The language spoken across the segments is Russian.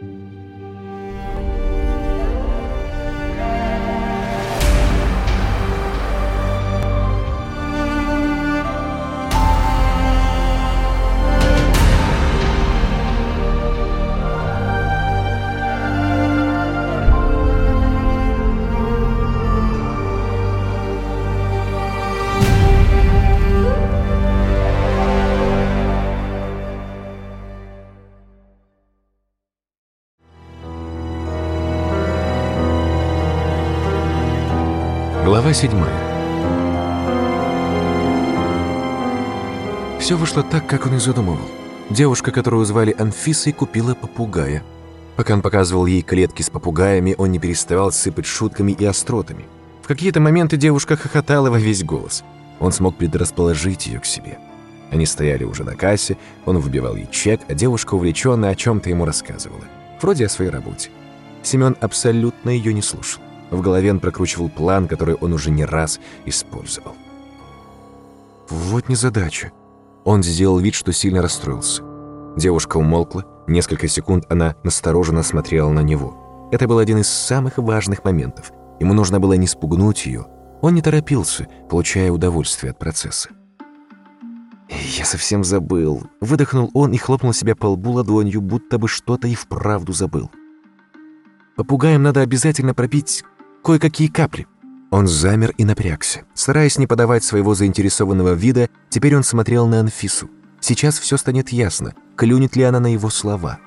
Глава 7 Все вышло так, как он и задумывал. Девушка, которую звали Анфисой, купила попугая. Пока он показывал ей клетки с попугаями, он не переставал сыпать шутками и остротами. В какие-то моменты девушка хохотала во весь голос. Он смог предрасположить ее к себе. Они стояли уже на кассе, он выбивал ей чек, а девушка увлеченно о чем-то ему рассказывала. Вроде о своей работе. Семен абсолютно ее не слушал. В голове он прокручивал план, который он уже не раз использовал. Вот незадача. Он сделал вид, что сильно расстроился. Девушка умолкла. Несколько секунд она настороженно смотрела на него. Это был один из самых важных моментов. Ему нужно было не спугнуть ее. Он не торопился, получая удовольствие от процесса. «Я совсем забыл», — выдохнул он и хлопнул себя по лбу ладонью, будто бы что-то и вправду забыл. «Попугаям надо обязательно пропить кое-какие капли. Он замер и напрягся. Стараясь не подавать своего заинтересованного вида, теперь он смотрел на Анфису. Сейчас все станет ясно, клюнет ли она на его слова.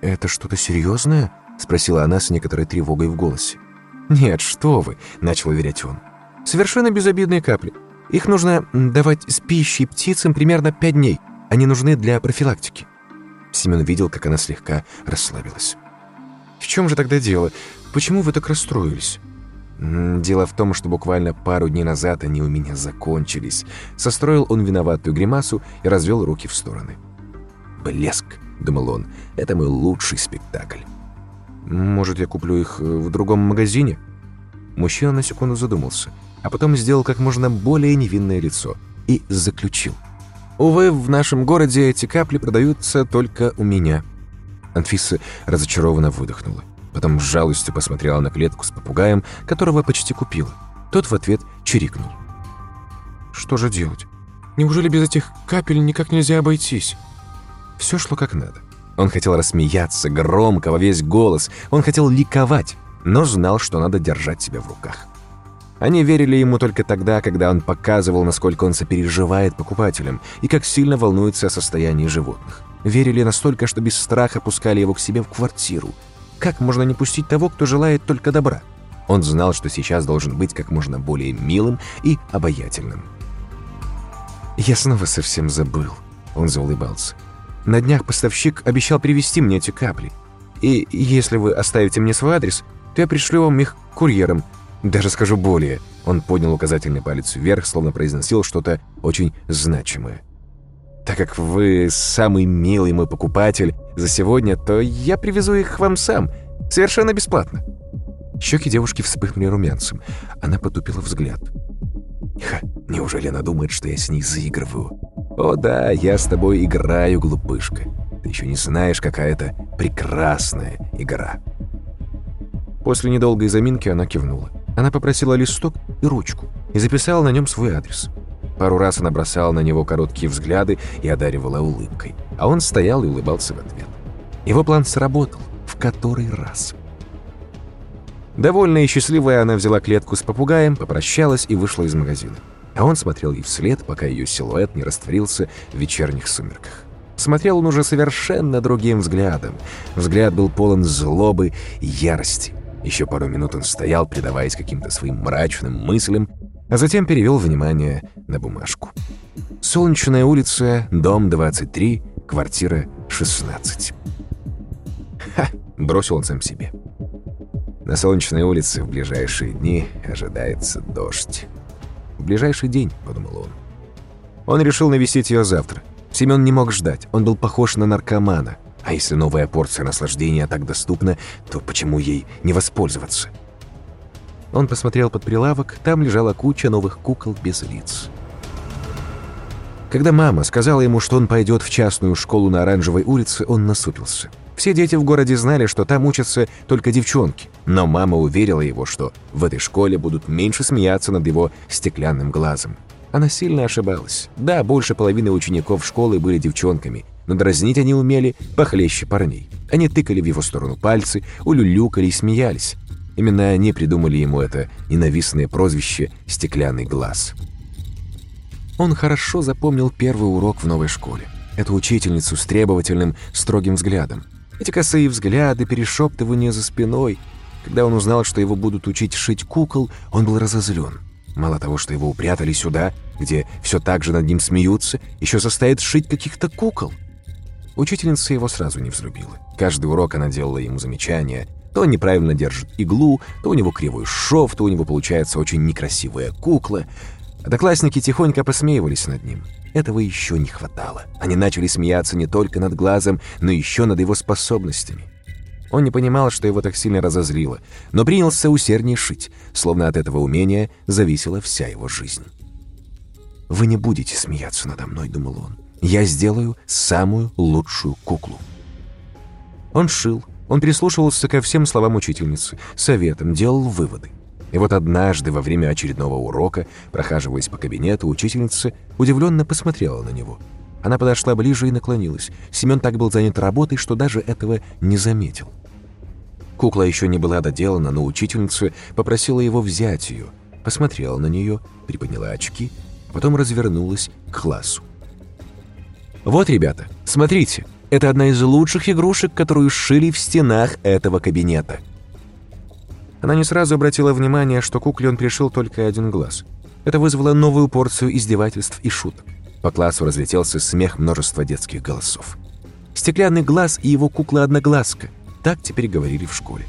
«Это что-то серьезное?» — спросила она с некоторой тревогой в голосе. «Нет, что вы!» — начал уверять он. «Совершенно безобидные капли. Их нужно давать с пищей птицам примерно пять дней. Они нужны для профилактики». Семен видел, как она слегка расслабилась. «В чем же тогда дело? Почему вы так расстроились?» «Дело в том, что буквально пару дней назад они у меня закончились». Состроил он виноватую гримасу и развел руки в стороны. «Блеск», — думал он, — «это мой лучший спектакль». «Может, я куплю их в другом магазине?» Мужчина на секунду задумался, а потом сделал как можно более невинное лицо и заключил. «Увы, в нашем городе эти капли продаются только у меня». Анфиса разочарованно выдохнула. Потом с жалостью посмотрела на клетку с попугаем, которого почти купила. Тот в ответ чирикнул. «Что же делать? Неужели без этих капель никак нельзя обойтись?» Все шло как надо. Он хотел рассмеяться громко, во весь голос. Он хотел ликовать, но знал, что надо держать себя в руках. Они верили ему только тогда, когда он показывал, насколько он сопереживает покупателям и как сильно волнуется о состоянии животных. Верили настолько, что без страха пускали его к себе в квартиру. Как можно не пустить того, кто желает только добра? Он знал, что сейчас должен быть как можно более милым и обаятельным. «Я снова совсем забыл», — он заулыбался. «На днях поставщик обещал привезти мне эти капли. И если вы оставите мне свой адрес, то я пришлю вам их курьером. Даже скажу более». Он поднял указательный палец вверх, словно произносил что-то очень значимое. Так как вы самый милый мой покупатель за сегодня, то я привезу их вам сам, совершенно бесплатно». Щеки девушки вспыхнули румянцем. Она потупила взгляд. «Ха, неужели она думает, что я с ней заигрываю? О да, я с тобой играю, глупышка. Ты еще не знаешь, какая это прекрасная игра». После недолгой заминки она кивнула. Она попросила листок и ручку и записала на нем свой адрес. Пару раз она бросала на него короткие взгляды и одаривала улыбкой. А он стоял и улыбался в ответ. Его план сработал. В который раз. Довольная и счастливая, она взяла клетку с попугаем, попрощалась и вышла из магазина. А он смотрел ей вслед, пока ее силуэт не растворился в вечерних сумерках. Смотрел он уже совершенно другим взглядом. Взгляд был полон злобы и ярости. Еще пару минут он стоял, предаваясь каким-то своим мрачным мыслям, а затем перевел внимание на бумажку. Солнечная улица, дом 23, квартира 16. Ха, бросил он сам себе. На Солнечной улице в ближайшие дни ожидается дождь. В ближайший день, подумал он. Он решил навестить ее завтра. Семен не мог ждать, он был похож на наркомана. А если новая порция наслаждения так доступна, то почему ей не воспользоваться? Он посмотрел под прилавок, там лежала куча новых кукол без лиц. Когда мама сказала ему, что он пойдет в частную школу на Оранжевой улице, он насупился. Все дети в городе знали, что там учатся только девчонки, но мама уверила его, что в этой школе будут меньше смеяться над его стеклянным глазом. Она сильно ошибалась. Да, больше половины учеников школы были девчонками, но дразнить они умели похлеще парней. Они тыкали в его сторону пальцы, улюлюкали и смеялись. Именно они придумали ему это ненавистное прозвище «стеклянный глаз». Он хорошо запомнил первый урок в новой школе. Эту учительницу с требовательным, строгим взглядом. Эти косые взгляды, перешептывания за спиной. Когда он узнал, что его будут учить шить кукол, он был разозлен. Мало того, что его упрятали сюда, где все так же над ним смеются, еще заставят шить каких-то кукол. Учительница его сразу не взлюбила. Каждый урок она делала ему замечания, то неправильно держит иглу, то у него кривой шов, то у него получается очень некрасивая кукла. Одноклассники тихонько посмеивались над ним. Этого еще не хватало. Они начали смеяться не только над глазом, но еще над его способностями. Он не понимал, что его так сильно разозлило, но принялся усерднее шить, словно от этого умения зависела вся его жизнь. «Вы не будете смеяться надо мной», — думал он. «Я сделаю самую лучшую куклу». Он шил, он прислушивался ко всем словам учительницы, советам, делал выводы. И вот однажды, во время очередного урока, прохаживаясь по кабинету, учительница удивленно посмотрела на него. Она подошла ближе и наклонилась. Семен так был занят работой, что даже этого не заметил. Кукла еще не была доделана, но учительница попросила его взять ее. Посмотрела на нее, приподняла очки, потом развернулась к классу. «Вот, ребята, смотрите!» Это одна из лучших игрушек, которую шили в стенах этого кабинета. Она не сразу обратила внимание, что кукле он пришил только один глаз. Это вызвало новую порцию издевательств и шуток. По классу разлетелся смех множества детских голосов. «Стеклянный глаз и его кукла-одноглазка» — так теперь говорили в школе.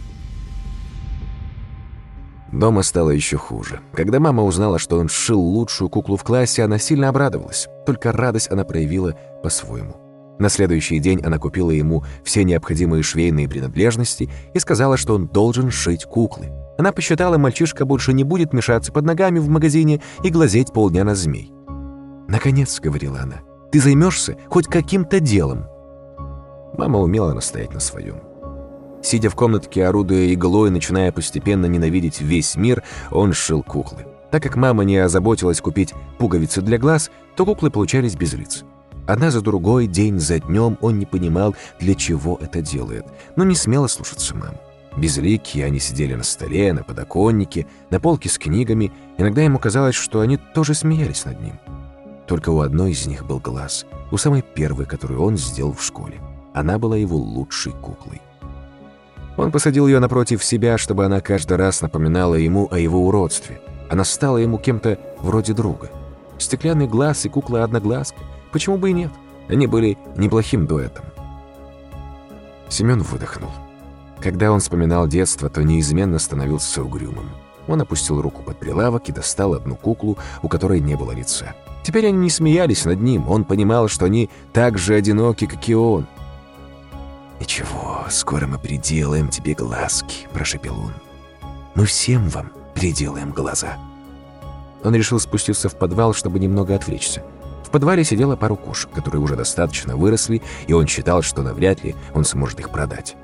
Дома стало еще хуже. Когда мама узнала, что он сшил лучшую куклу в классе, она сильно обрадовалась. Только радость она проявила по-своему. На следующий день она купила ему все необходимые швейные принадлежности и сказала, что он должен шить куклы. Она посчитала, мальчишка больше не будет мешаться под ногами в магазине и глазеть полдня на змей. «Наконец», — говорила она, — «ты займешься хоть каким-то делом». Мама умела настоять на своем. Сидя в комнатке, орудуя иглой, начиная постепенно ненавидеть весь мир, он шил куклы. Так как мама не озаботилась купить пуговицы для глаз, то куклы получались без лиц. Одна за другой, день за днем он не понимал, для чего это делает, но не смело слушаться маму. Безликие они сидели на столе, на подоконнике, на полке с книгами. Иногда ему казалось, что они тоже смеялись над ним. Только у одной из них был глаз, у самой первой, которую он сделал в школе. Она была его лучшей куклой. Он посадил ее напротив себя, чтобы она каждый раз напоминала ему о его уродстве. Она стала ему кем-то вроде друга. Стеклянный глаз и кукла-одноглазка — Почему бы и нет? Они были неплохим дуэтом. Семен выдохнул. Когда он вспоминал детство, то неизменно становился угрюмым. Он опустил руку под прилавок и достал одну куклу, у которой не было лица. Теперь они не смеялись над ним, он понимал, что они так же одиноки, как и он. «Ничего, скоро мы приделаем тебе глазки», — прошепел он. «Мы всем вам приделаем глаза». Он решил спуститься в подвал, чтобы немного отвлечься. В подвале сидела пару кошек, которые уже достаточно выросли, и он считал, что навряд ли он сможет их продать.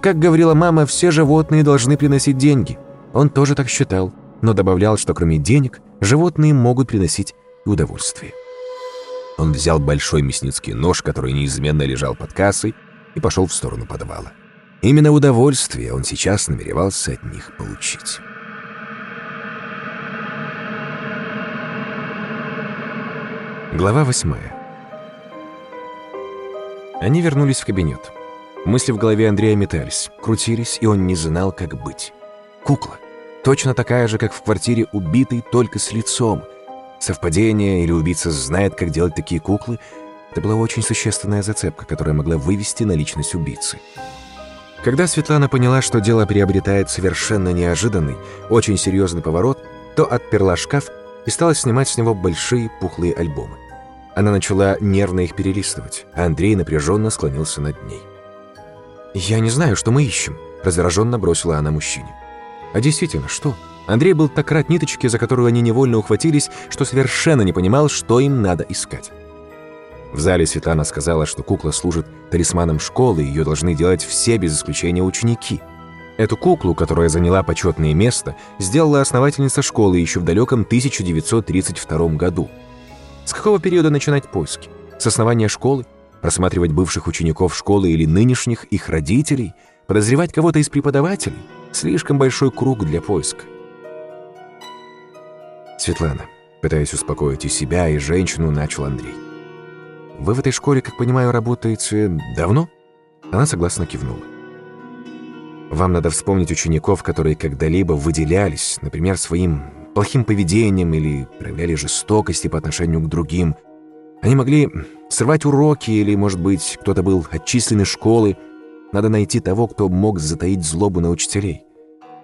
Как говорила мама, все животные должны приносить деньги. Он тоже так считал, но добавлял, что кроме денег, животные могут приносить и удовольствие. Он взял большой мясницкий нож, который неизменно лежал под кассой, и пошел в сторону подвала. Именно удовольствие он сейчас намеревался от них получить. Глава восьмая. Они вернулись в кабинет. Мысли в голове Андрея метались, крутились, и он не знал, как быть. Кукла. Точно такая же, как в квартире убитой, только с лицом. Совпадение или убийца знает, как делать такие куклы. Это была очень существенная зацепка, которая могла вывести на личность убийцы. Когда Светлана поняла, что дело приобретает совершенно неожиданный, очень серьезный поворот, то отперла шкаф и стала снимать с него большие пухлые альбомы. Она начала нервно их перелистывать, а Андрей напряженно склонился над ней. «Я не знаю, что мы ищем», — раздраженно бросила она мужчине. «А действительно, что?» Андрей был так рад ниточке, за которую они невольно ухватились, что совершенно не понимал, что им надо искать. В зале Светлана сказала, что кукла служит талисманом школы, ее должны делать все без исключения ученики. Эту куклу, которая заняла почетное место, сделала основательница школы еще в далеком 1932 году. С какого периода начинать поиски? С основания школы? Просматривать бывших учеников школы или нынешних, их родителей? Подозревать кого-то из преподавателей? Слишком большой круг для поиска. Светлана, пытаясь успокоить и себя, и женщину, начал Андрей. Вы в этой школе, как понимаю, работаете давно?» Она согласно кивнула. «Вам надо вспомнить учеников, которые когда-либо выделялись, например, своим плохим поведением или проявляли жестокости по отношению к другим. Они могли срывать уроки или, может быть, кто-то был отчислен из школы. Надо найти того, кто мог затаить злобу на учителей.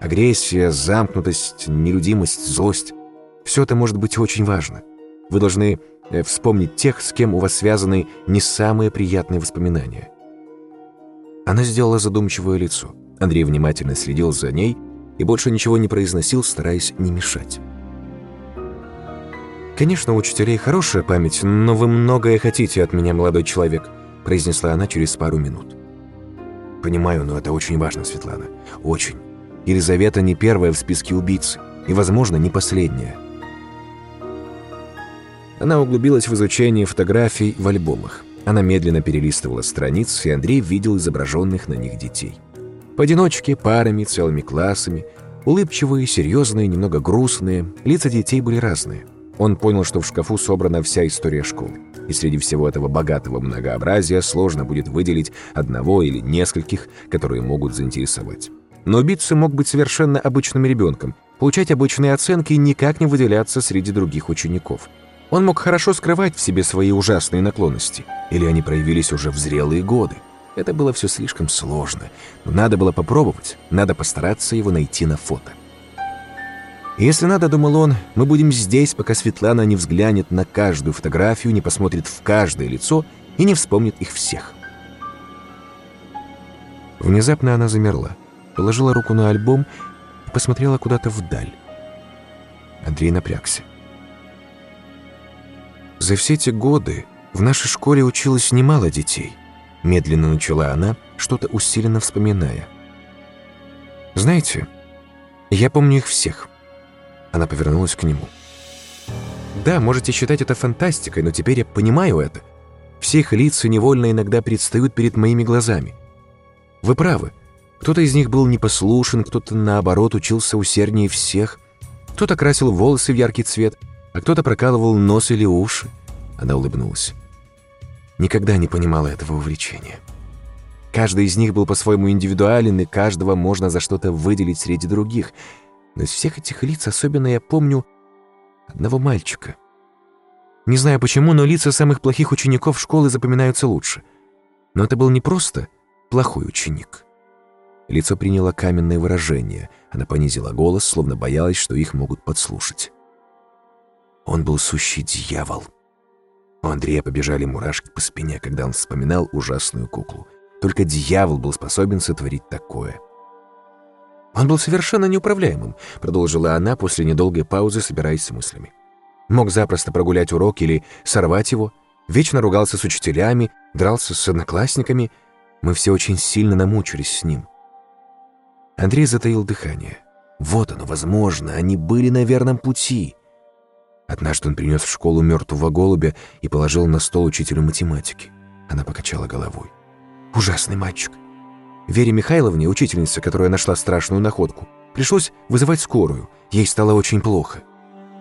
Агрессия, замкнутость, нелюдимость, злость — все это может быть очень важно. Вы должны Э, вспомнить тех, с кем у вас связаны не самые приятные воспоминания. Она сделала задумчивое лицо. Андрей внимательно следил за ней и больше ничего не произносил, стараясь не мешать. «Конечно, у учителей хорошая память, но вы многое хотите от меня, молодой человек», произнесла она через пару минут. «Понимаю, но это очень важно, Светлана. Очень. Елизавета не первая в списке убийц, и, возможно, не последняя. Она углубилась в изучение фотографий в альбомах. Она медленно перелистывала страницы, и Андрей видел изображенных на них детей. Поодиночке, парами, целыми классами. Улыбчивые, серьезные, немного грустные. Лица детей были разные. Он понял, что в шкафу собрана вся история школы. И среди всего этого богатого многообразия сложно будет выделить одного или нескольких, которые могут заинтересовать. Но убийца мог быть совершенно обычным ребенком, получать обычные оценки и никак не выделяться среди других учеников – он мог хорошо скрывать в себе свои ужасные наклонности, или они проявились уже в зрелые годы. Это было все слишком сложно, но надо было попробовать, надо постараться его найти на фото. Если надо, думал он, мы будем здесь, пока Светлана не взглянет на каждую фотографию, не посмотрит в каждое лицо и не вспомнит их всех. Внезапно она замерла, положила руку на альбом и посмотрела куда-то вдаль. Андрей напрягся. За все эти годы в нашей школе училось немало детей. Медленно начала она, что-то усиленно вспоминая. Знаете, я помню их всех. Она повернулась к нему. Да, можете считать это фантастикой, но теперь я понимаю это. Все их лица невольно иногда предстают перед моими глазами. Вы правы. Кто-то из них был непослушен, кто-то, наоборот, учился усерднее всех. Кто-то красил волосы в яркий цвет, а кто-то прокалывал нос или уши. Она улыбнулась. Никогда не понимала этого увлечения. Каждый из них был по-своему индивидуален, и каждого можно за что-то выделить среди других. Но из всех этих лиц особенно я помню одного мальчика. Не знаю почему, но лица самых плохих учеников школы запоминаются лучше. Но это был не просто плохой ученик. Лицо приняло каменное выражение. Она понизила голос, словно боялась, что их могут подслушать. Он был сущий дьявол. У Андрея побежали мурашки по спине, когда он вспоминал ужасную куклу. Только дьявол был способен сотворить такое. «Он был совершенно неуправляемым», — продолжила она после недолгой паузы, собираясь с мыслями. Мог запросто прогулять урок или сорвать его, вечно ругался с учителями, дрался с одноклассниками. Мы все очень сильно намучились с ним. Андрей затаил дыхание. Вот оно, возможно, они были на верном пути. Однажды он принес в школу мертвого голубя и положил на стол учителю математики. Она покачала головой. «Ужасный мальчик. Вере Михайловне, учительнице, которая нашла страшную находку, пришлось вызывать скорую. Ей стало очень плохо.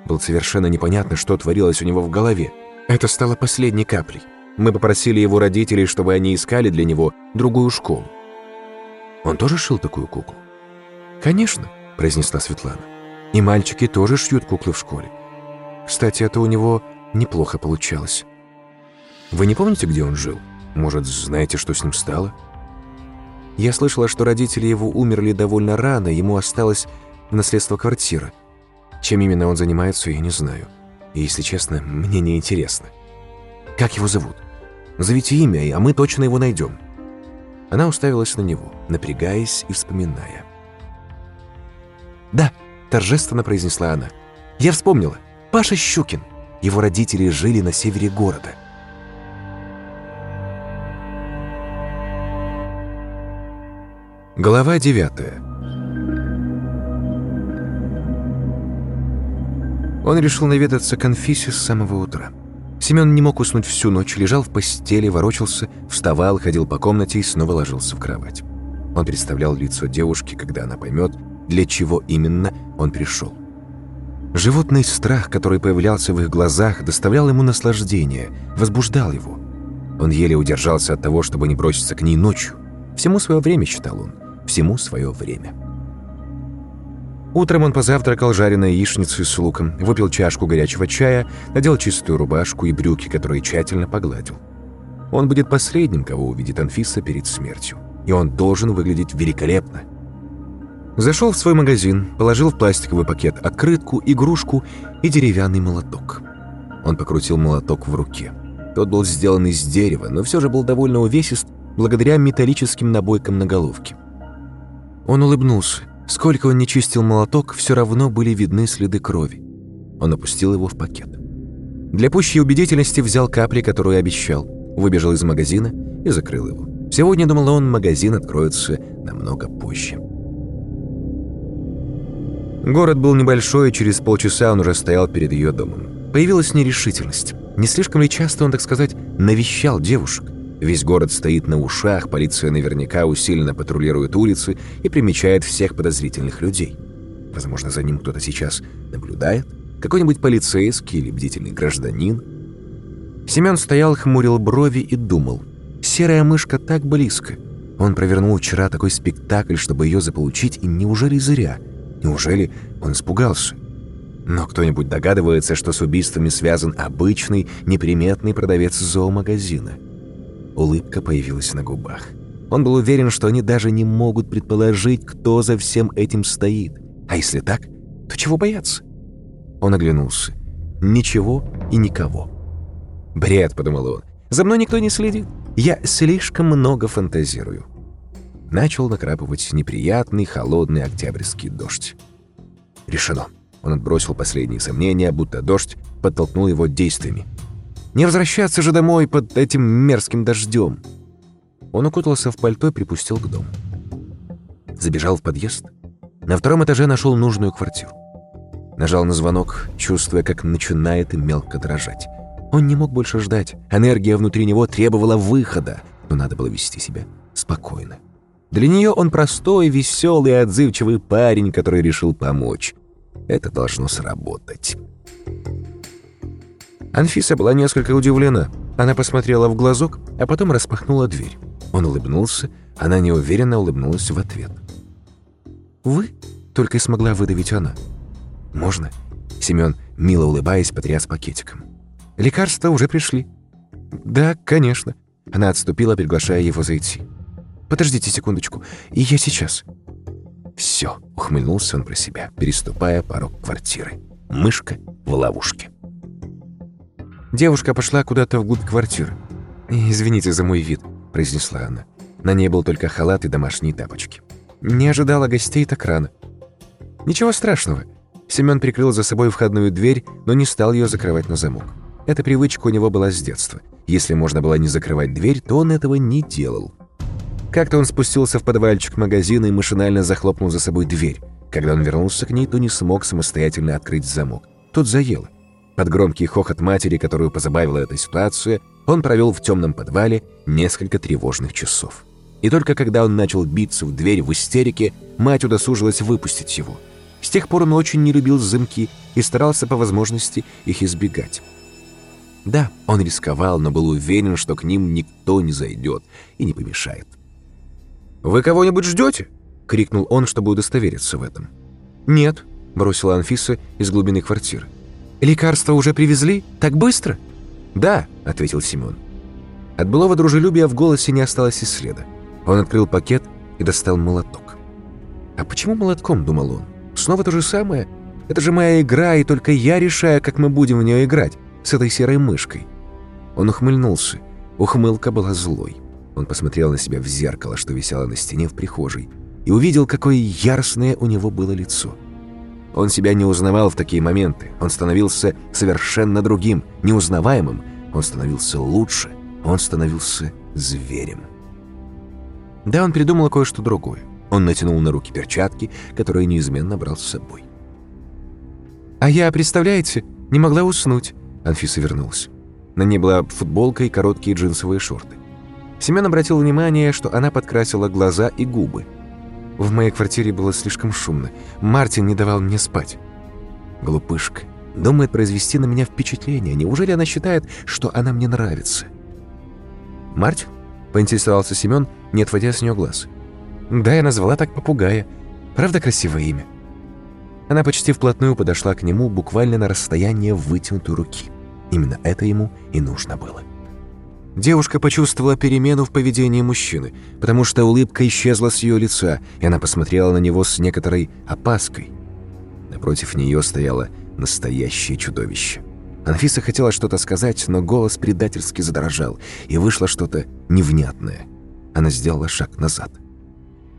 Было совершенно непонятно, что творилось у него в голове. Это стало последней каплей. Мы попросили его родителей, чтобы они искали для него другую школу. Он тоже шил такую куклу? «Конечно», — произнесла Светлана. «И мальчики тоже шьют куклы в школе. Кстати, это у него неплохо получалось. Вы не помните, где он жил? Может, знаете, что с ним стало? Я слышала, что родители его умерли довольно рано, ему осталось наследство квартира. Чем именно он занимается, я не знаю. И, если честно, мне не интересно. Как его зовут? Назовите имя, а мы точно его найдем. Она уставилась на него, напрягаясь и вспоминая. «Да», — торжественно произнесла она. «Я вспомнила. Паша Щукин. Его родители жили на севере города. Глава 9 Он решил наведаться к Анфисе с самого утра. Семен не мог уснуть всю ночь, лежал в постели, ворочался, вставал, ходил по комнате и снова ложился в кровать. Он представлял лицо девушки, когда она поймет, для чего именно он пришел. Животный страх, который появлялся в их глазах, доставлял ему наслаждение, возбуждал его. Он еле удержался от того, чтобы не броситься к ней ночью. Всему свое время, считал он, всему свое время. Утром он позавтракал жареной яичницей с луком, выпил чашку горячего чая, надел чистую рубашку и брюки, которые тщательно погладил. Он будет последним, кого увидит Анфиса перед смертью. И он должен выглядеть великолепно. Зашел в свой магазин, положил в пластиковый пакет открытку, игрушку и деревянный молоток. Он покрутил молоток в руке. Тот был сделан из дерева, но все же был довольно увесист благодаря металлическим набойкам на головке. Он улыбнулся. Сколько он не чистил молоток, все равно были видны следы крови. Он опустил его в пакет. Для пущей убедительности взял капли, которую обещал, выбежал из магазина и закрыл его. Сегодня, думал он, магазин откроется намного позже. Город был небольшой, и через полчаса он уже стоял перед ее домом. Появилась нерешительность. Не слишком ли часто он, так сказать, навещал девушек? Весь город стоит на ушах, полиция наверняка усиленно патрулирует улицы и примечает всех подозрительных людей. Возможно, за ним кто-то сейчас наблюдает, какой-нибудь полицейский или бдительный гражданин. Семен стоял, хмурил брови и думал. Серая мышка так близко. Он провернул вчера такой спектакль, чтобы ее заполучить, и неужели зря? Неужели он испугался? Но кто-нибудь догадывается, что с убийствами связан обычный, неприметный продавец зоомагазина – Улыбка появилась на губах. Он был уверен, что они даже не могут предположить, кто за всем этим стоит. А если так, то чего бояться? Он оглянулся. Ничего и никого. «Бред», — подумал он. «За мной никто не следит. Я слишком много фантазирую». Начал накрапывать неприятный, холодный октябрьский дождь. Решено. Он отбросил последние сомнения, будто дождь подтолкнул его действиями. Не возвращаться же домой под этим мерзким дождем. Он укутался в пальто и припустил к дому. Забежал в подъезд. На втором этаже нашел нужную квартиру. Нажал на звонок, чувствуя, как начинает мелко дрожать. Он не мог больше ждать. Энергия внутри него требовала выхода, но надо было вести себя спокойно. Для нее он простой, веселый отзывчивый парень, который решил помочь. Это должно сработать. Анфиса была несколько удивлена. Она посмотрела в глазок, а потом распахнула дверь. Он улыбнулся, она неуверенно улыбнулась в ответ. «Вы?» — только и смогла выдавить она. «Можно?» — Семен, мило улыбаясь, потряс пакетиком. «Лекарства уже пришли». «Да, конечно». Она отступила, приглашая его зайти. «Подождите секундочку, и я сейчас». «Все», — ухмыльнулся он про себя, переступая порог квартиры. «Мышка в ловушке». Девушка пошла куда-то вглубь квартиры. «Извините за мой вид», — произнесла она. На ней был только халат и домашние тапочки. Не ожидала гостей так рано. «Ничего страшного». Семён прикрыл за собой входную дверь, но не стал ее закрывать на замок. Эта привычка у него была с детства. Если можно было не закрывать дверь, то он этого не делал. Как-то он спустился в подвальчик магазина и машинально захлопнул за собой дверь. Когда он вернулся к ней, то не смог самостоятельно открыть замок. Тот заело. Под громкий хохот матери, которую позабавила эта ситуация, он провел в темном подвале несколько тревожных часов. И только когда он начал биться в дверь в истерике, мать удосужилась выпустить его. С тех пор он очень не любил замки и старался по возможности их избегать. Да, он рисковал, но был уверен, что к ним никто не зайдет и не помешает. «Вы кого-нибудь ждете?» — крикнул он, чтобы удостовериться в этом. «Нет», — бросила Анфиса из глубины квартиры. «Лекарства уже привезли? Так быстро?» «Да», — ответил Симон. От былого дружелюбия в голосе не осталось и следа. Он открыл пакет и достал молоток. «А почему молотком?» — думал он. «Снова то же самое? Это же моя игра, и только я решаю, как мы будем в нее играть, с этой серой мышкой». Он ухмыльнулся. Ухмылка была злой. Он посмотрел на себя в зеркало, что висело на стене в прихожей, и увидел, какое яростное у него было лицо. Он себя не узнавал в такие моменты. Он становился совершенно другим, неузнаваемым. Он становился лучше. Он становился зверем. Да, он придумал кое-что другое. Он натянул на руки перчатки, которые неизменно брал с собой. «А я, представляете, не могла уснуть», — Анфиса вернулась. На ней была футболка и короткие джинсовые шорты. Семен обратил внимание, что она подкрасила глаза и губы. В моей квартире было слишком шумно. Мартин не давал мне спать. Глупышка. Думает произвести на меня впечатление. Неужели она считает, что она мне нравится? «Мартин?» — поинтересовался Семен, не отводя с нее глаз. «Да, я назвала так попугая. Правда красивое имя?» Она почти вплотную подошла к нему, буквально на расстояние вытянутой руки. Именно это ему и нужно было. Девушка почувствовала перемену в поведении мужчины, потому что улыбка исчезла с ее лица, и она посмотрела на него с некоторой опаской. Напротив нее стояло настоящее чудовище. Анфиса хотела что-то сказать, но голос предательски задрожал, и вышло что-то невнятное. Она сделала шаг назад.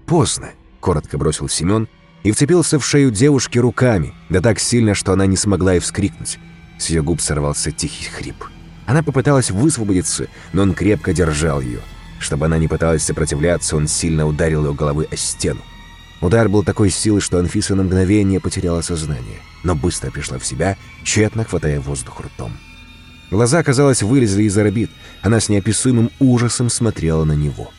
«Поздно», — коротко бросил Семен и вцепился в шею девушки руками, да так сильно, что она не смогла и вскрикнуть. С ее губ сорвался тихий хрип. Она попыталась высвободиться, но он крепко держал ее. Чтобы она не пыталась сопротивляться, он сильно ударил ее головой о стену. Удар был такой силы, что Анфиса на мгновение потеряла сознание, но быстро пришла в себя, тщетно хватая воздух ртом. Глаза, казалось, вылезли из орбит. Она с неописуемым ужасом смотрела на него.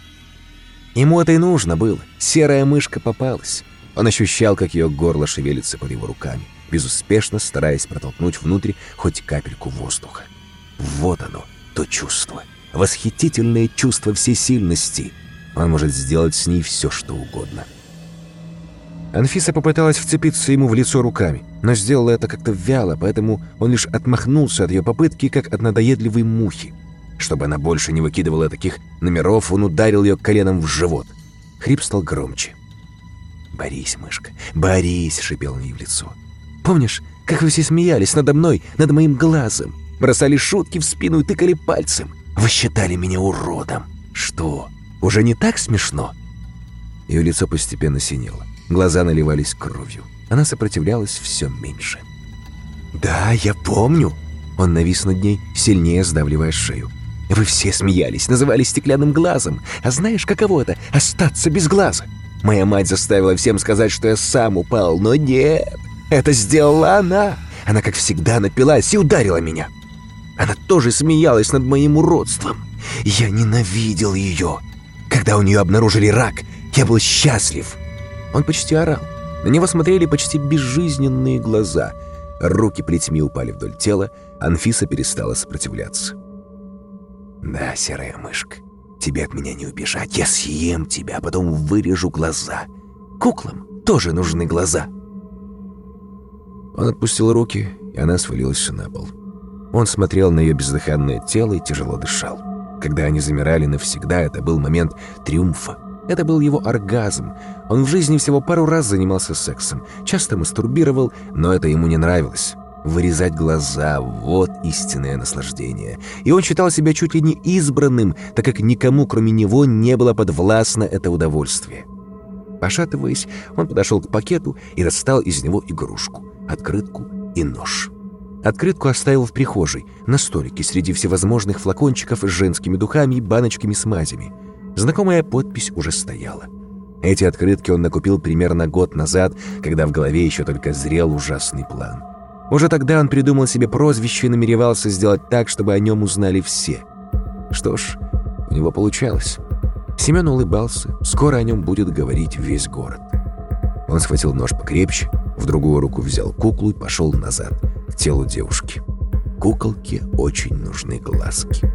Ему это и нужно было. Серая мышка попалась. Он ощущал, как ее горло шевелится под его руками, безуспешно стараясь протолкнуть внутрь хоть капельку воздуха. Вот оно, то чувство. Восхитительное чувство всесильности. Он может сделать с ней все, что угодно. Анфиса попыталась вцепиться ему в лицо руками, но сделала это как-то вяло, поэтому он лишь отмахнулся от ее попытки, как от надоедливой мухи. Чтобы она больше не выкидывала таких номеров, он ударил ее коленом в живот. Хрип стал громче. «Борись, мышка, борись!» — шипел он ей в лицо. «Помнишь, как вы все смеялись надо мной, над моим глазом? Бросали шутки в спину и тыкали пальцем. Вы считали меня уродом. Что, уже не так смешно?» Ее лицо постепенно синело. Глаза наливались кровью. Она сопротивлялась все меньше. «Да, я помню!» Он навис над ней, сильнее сдавливая шею. «Вы все смеялись, называли стеклянным глазом. А знаешь, каково это — остаться без глаза? Моя мать заставила всем сказать, что я сам упал, но нет, это сделала она. Она, как всегда, напилась и ударила меня. Она тоже смеялась над моим уродством. Я ненавидел ее. Когда у нее обнаружили рак, я был счастлив. Он почти орал. На него смотрели почти безжизненные глаза. Руки плетьми упали вдоль тела. Анфиса перестала сопротивляться. «Да, серая мышка, тебе от меня не убежать. Я съем тебя, а потом вырежу глаза. Куклам тоже нужны глаза». Он отпустил руки, и она свалилась на пол. Он смотрел на ее бездыханное тело и тяжело дышал. Когда они замирали навсегда, это был момент триумфа. Это был его оргазм. Он в жизни всего пару раз занимался сексом, часто мастурбировал, но это ему не нравилось. Вырезать глаза — вот истинное наслаждение. И он считал себя чуть ли не избранным, так как никому, кроме него, не было подвластно это удовольствие. Пошатываясь, он подошел к пакету и достал из него игрушку, открытку и нож. Открытку оставил в прихожей, на столике среди всевозможных флакончиков с женскими духами и баночками с мазями — Знакомая подпись уже стояла. Эти открытки он накупил примерно год назад, когда в голове еще только зрел ужасный план. Уже тогда он придумал себе прозвище и намеревался сделать так, чтобы о нем узнали все. Что ж, у него получалось. Семен улыбался, скоро о нем будет говорить весь город. Он схватил нож покрепче, в другую руку взял куклу и пошел назад, к телу девушки. Куколке очень нужны глазки.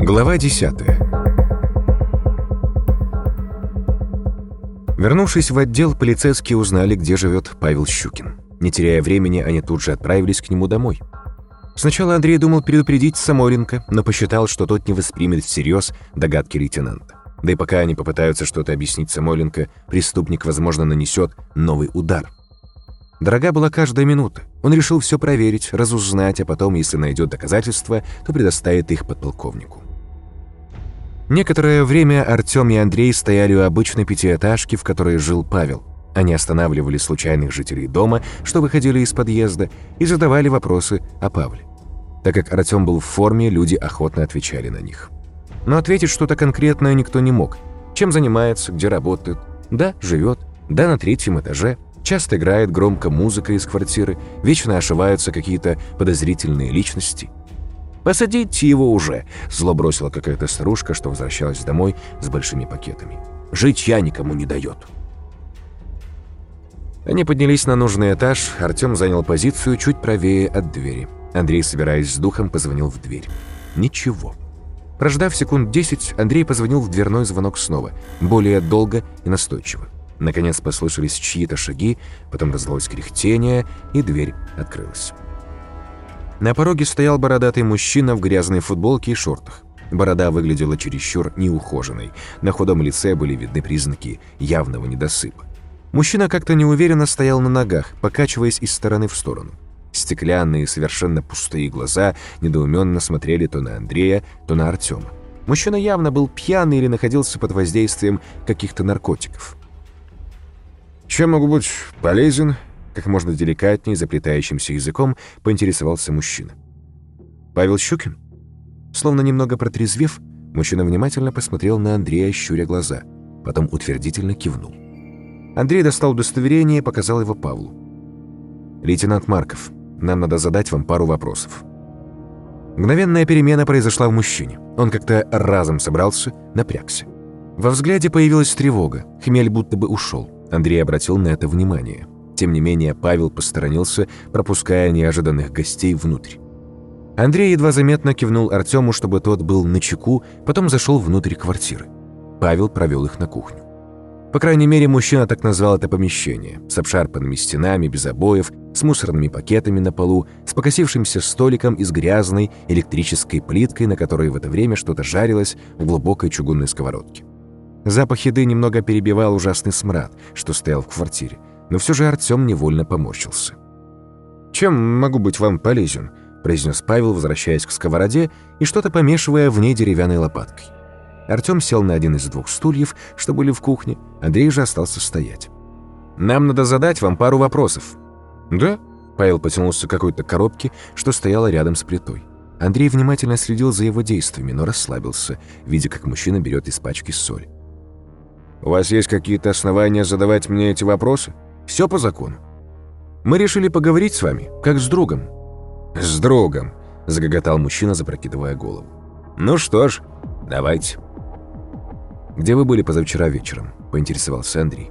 Глава 10 Вернувшись в отдел, полицейские узнали, где живет Павел Щукин. Не теряя времени, они тут же отправились к нему домой. Сначала Андрей думал предупредить Самойленко, но посчитал, что тот не воспримет всерьез догадки лейтенанта. Да и пока они попытаются что-то объяснить Самойленко, преступник, возможно, нанесет новый удар. Дорога была каждая минута. Он решил все проверить, разузнать, а потом, если найдет доказательства, то предоставит их подполковнику. Некоторое время Артем и Андрей стояли у обычной пятиэтажки, в которой жил Павел. Они останавливали случайных жителей дома, что выходили из подъезда, и задавали вопросы о Павле. Так как Артем был в форме, люди охотно отвечали на них. Но ответить что-то конкретное никто не мог. Чем занимается, где работает. Да, живет. Да, на третьем этаже. Часто играет громко музыка из квартиры. Вечно ошиваются какие-то подозрительные личности. «Посадите его уже!» – зло бросила какая-то старушка, что возвращалась домой с большими пакетами. «Жить я никому не дает!» Они поднялись на нужный этаж, Артем занял позицию чуть правее от двери. Андрей, собираясь с духом, позвонил в дверь. Ничего. Прождав секунд десять, Андрей позвонил в дверной звонок снова, более долго и настойчиво. Наконец послышались чьи-то шаги, потом раздалось кряхтение, и дверь открылась. На пороге стоял бородатый мужчина в грязной футболке и шортах. Борода выглядела чересчур неухоженной, на худом лице были видны признаки явного недосыпа. Мужчина как-то неуверенно стоял на ногах, покачиваясь из стороны в сторону. Стеклянные, совершенно пустые глаза недоуменно смотрели то на Андрея, то на Артема. Мужчина явно был пьяный или находился под воздействием каких-то наркотиков. «Чем могу быть полезен?» Как можно деликатнее, заплетающимся языком, поинтересовался мужчина. «Павел Щукин?» Словно немного протрезвев, мужчина внимательно посмотрел на Андрея, щуря глаза, потом утвердительно кивнул. Андрей достал удостоверение и показал его Павлу. «Лейтенант Марков, нам надо задать вам пару вопросов». Мгновенная перемена произошла в мужчине. Он как-то разом собрался, напрягся. Во взгляде появилась тревога, хмель будто бы ушел. Андрей обратил на это внимание. Тем не менее, Павел посторонился, пропуская неожиданных гостей внутрь. Андрей едва заметно кивнул Артему, чтобы тот был на чеку, потом зашел внутрь квартиры. Павел провел их на кухню. По крайней мере, мужчина так назвал это помещение, с обшарпанными стенами, без обоев, с мусорными пакетами на полу, с покосившимся столиком и с грязной электрической плиткой, на которой в это время что-то жарилось в глубокой чугунной сковородке. Запах еды немного перебивал ужасный смрад, что стоял в квартире, но все же Артем невольно поморщился. «Чем могу быть вам полезен?» – произнес Павел, возвращаясь к сковороде и что-то помешивая в ней деревянной лопаткой. Артем сел на один из двух стульев, что были в кухне, Андрей же остался стоять. «Нам надо задать вам пару вопросов». «Да?» Павел потянулся к какой-то коробке, что стояла рядом с плитой. Андрей внимательно следил за его действиями, но расслабился, видя, как мужчина берет из пачки соль. «У вас есть какие-то основания задавать мне эти вопросы? Все по закону. Мы решили поговорить с вами, как с другом». «С другом», — загоготал мужчина, запрокидывая голову. «Ну что ж, давайте». «Где вы были позавчера вечером?» – поинтересовался Андрей.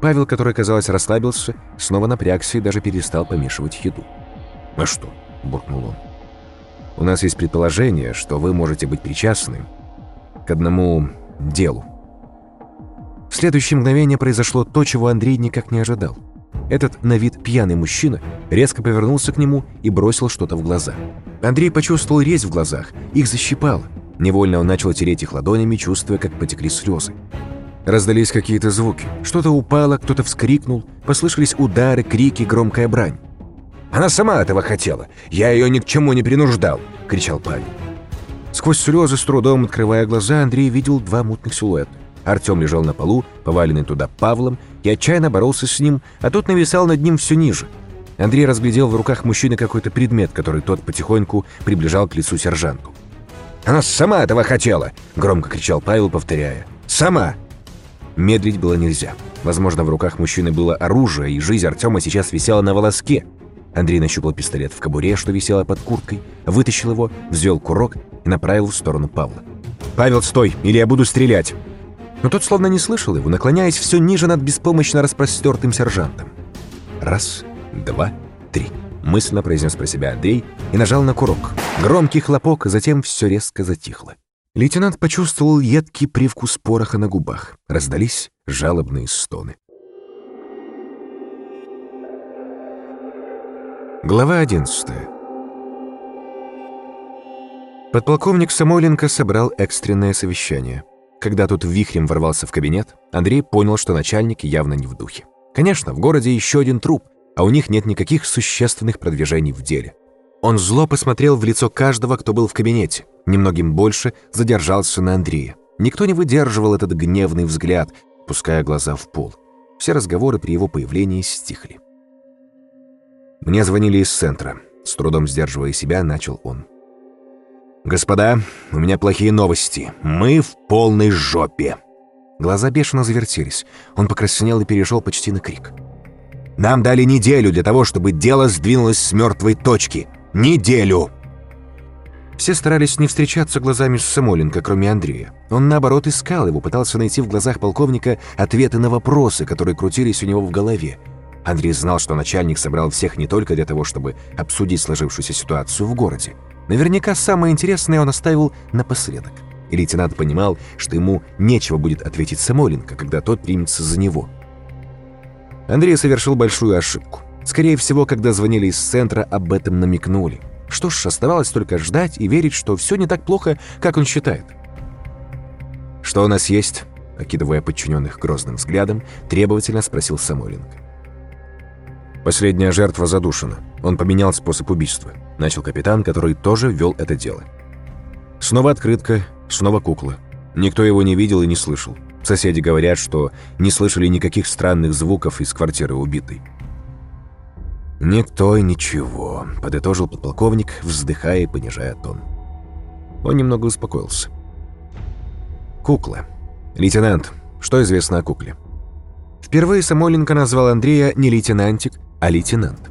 Павел, который, казалось, расслабился, снова напрягся и даже перестал помешивать еду. «А что?» – буркнул он. «У нас есть предположение, что вы можете быть причастны к одному делу». В следующее мгновение произошло то, чего Андрей никак не ожидал. Этот на вид пьяный мужчина резко повернулся к нему и бросил что-то в глаза. Андрей почувствовал резь в глазах, их защипало. Невольно он начал тереть их ладонями, чувствуя, как потекли слезы. Раздались какие-то звуки. Что-то упало, кто-то вскрикнул, послышались удары, крики, громкая брань. «Она сама этого хотела! Я ее ни к чему не принуждал!» — кричал Павел. Сквозь слезы, с трудом открывая глаза, Андрей видел два мутных силуэта. Артем лежал на полу, поваленный туда Павлом, и отчаянно боролся с ним, а тот нависал над ним все ниже. Андрей разглядел в руках мужчины какой-то предмет, который тот потихоньку приближал к лицу сержанту. Она сама этого хотела!» — громко кричал Павел, повторяя. «Сама!» Медлить было нельзя. Возможно, в руках мужчины было оружие, и жизнь Артема сейчас висела на волоске. Андрей нащупал пистолет в кобуре, что висело под курткой, вытащил его, взвел курок и направил в сторону Павла. «Павел, стой, или я буду стрелять!» Но тот словно не слышал его, наклоняясь все ниже над беспомощно распростертым сержантом. Раз, два, три мысленно произнес про себя Андрей и нажал на курок. Громкий хлопок, затем все резко затихло. Лейтенант почувствовал едкий привкус пороха на губах. Раздались жалобные стоны. Глава 11 Подполковник Самойленко собрал экстренное совещание. Когда тут вихрем ворвался в кабинет, Андрей понял, что начальник явно не в духе. Конечно, в городе еще один труп, а у них нет никаких существенных продвижений в деле. Он зло посмотрел в лицо каждого, кто был в кабинете. Немногим больше задержался на Андрея. Никто не выдерживал этот гневный взгляд, пуская глаза в пол. Все разговоры при его появлении стихли. Мне звонили из центра. С трудом сдерживая себя, начал он. «Господа, у меня плохие новости. Мы в полной жопе!» Глаза бешено завертелись. Он покраснел и перешел почти на крик. «Нам дали неделю для того, чтобы дело сдвинулось с мертвой точки. Неделю!» Все старались не встречаться глазами с Самоленко, кроме Андрея. Он, наоборот, искал его, пытался найти в глазах полковника ответы на вопросы, которые крутились у него в голове. Андрей знал, что начальник собрал всех не только для того, чтобы обсудить сложившуюся ситуацию в городе. Наверняка самое интересное он оставил напоследок. И лейтенант понимал, что ему нечего будет ответить Самоленко, когда тот примется за него. Андрей совершил большую ошибку. Скорее всего, когда звонили из центра, об этом намекнули. Что ж, оставалось только ждать и верить, что все не так плохо, как он считает. «Что у нас есть?» Окидывая подчиненных грозным взглядом, требовательно спросил Самойленко. «Последняя жертва задушена. Он поменял способ убийства», — начал капитан, который тоже вел это дело. Снова открытка, снова кукла. Никто его не видел и не слышал. Соседи говорят, что не слышали никаких странных звуков из квартиры убитой. «Никто и ничего», — подытожил подполковник, вздыхая и понижая тон. Он немного успокоился. «Кукла. Лейтенант, что известно о кукле?» Впервые Самойленко назвал Андрея не лейтенантик, а лейтенант.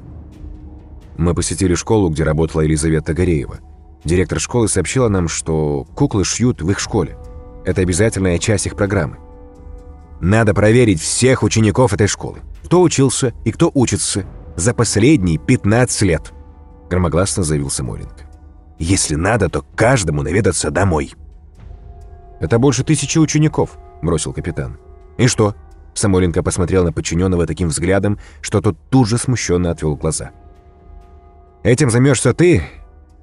Мы посетили школу, где работала Елизавета Гореева. Директор школы сообщила нам, что куклы шьют в их школе. Это обязательная часть их программы. Надо проверить всех учеников этой школы. Кто учился и кто учится за последние 15 лет», — громогласно заявил Самойленко. «Если надо, то каждому наведаться домой». «Это больше тысячи учеников», — бросил капитан. «И что?» Самойленко посмотрел на подчиненного таким взглядом, что тот тут же смущенно отвел глаза. «Этим займешься ты,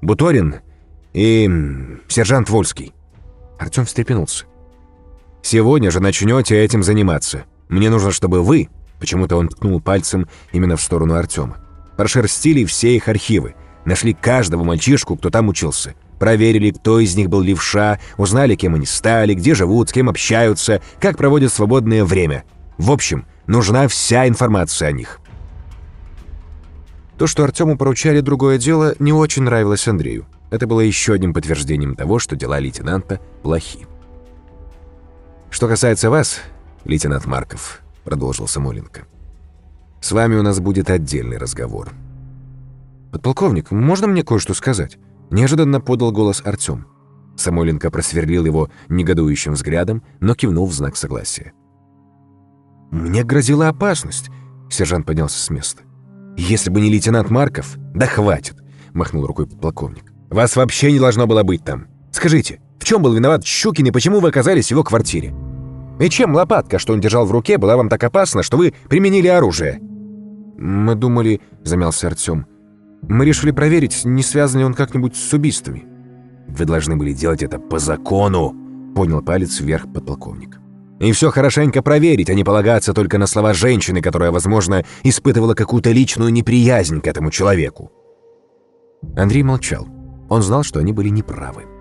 Буторин и сержант Вольский». Артем встрепенулся. «Сегодня же начнете этим заниматься. Мне нужно, чтобы вы Почему-то он ткнул пальцем именно в сторону Артема. Прошерстили все их архивы. Нашли каждого мальчишку, кто там учился. Проверили, кто из них был левша, узнали, кем они стали, где живут, с кем общаются, как проводят свободное время. В общем, нужна вся информация о них. То, что Артему поручали другое дело, не очень нравилось Андрею. Это было еще одним подтверждением того, что дела лейтенанта плохи. «Что касается вас, лейтенант Марков», продолжил Самойленко. «С вами у нас будет отдельный разговор». «Подполковник, можно мне кое-что сказать?» Неожиданно подал голос Артем. Самойленко просверлил его негодующим взглядом, но кивнул в знак согласия. «Мне грозила опасность», — сержант поднялся с места. «Если бы не лейтенант Марков...» «Да хватит», — махнул рукой подполковник. «Вас вообще не должно было быть там. Скажите, в чем был виноват Щукин и почему вы оказались в его квартире? И чем лопатка, что он держал в руке, была вам так опасна, что вы применили оружие?» «Мы думали...» — замялся Артем. «Мы решили проверить, не связан ли он как-нибудь с убийствами». «Вы должны были делать это по закону», — поднял палец вверх подполковник. «И все хорошенько проверить, а не полагаться только на слова женщины, которая, возможно, испытывала какую-то личную неприязнь к этому человеку». Андрей молчал. Он знал, что они были неправы.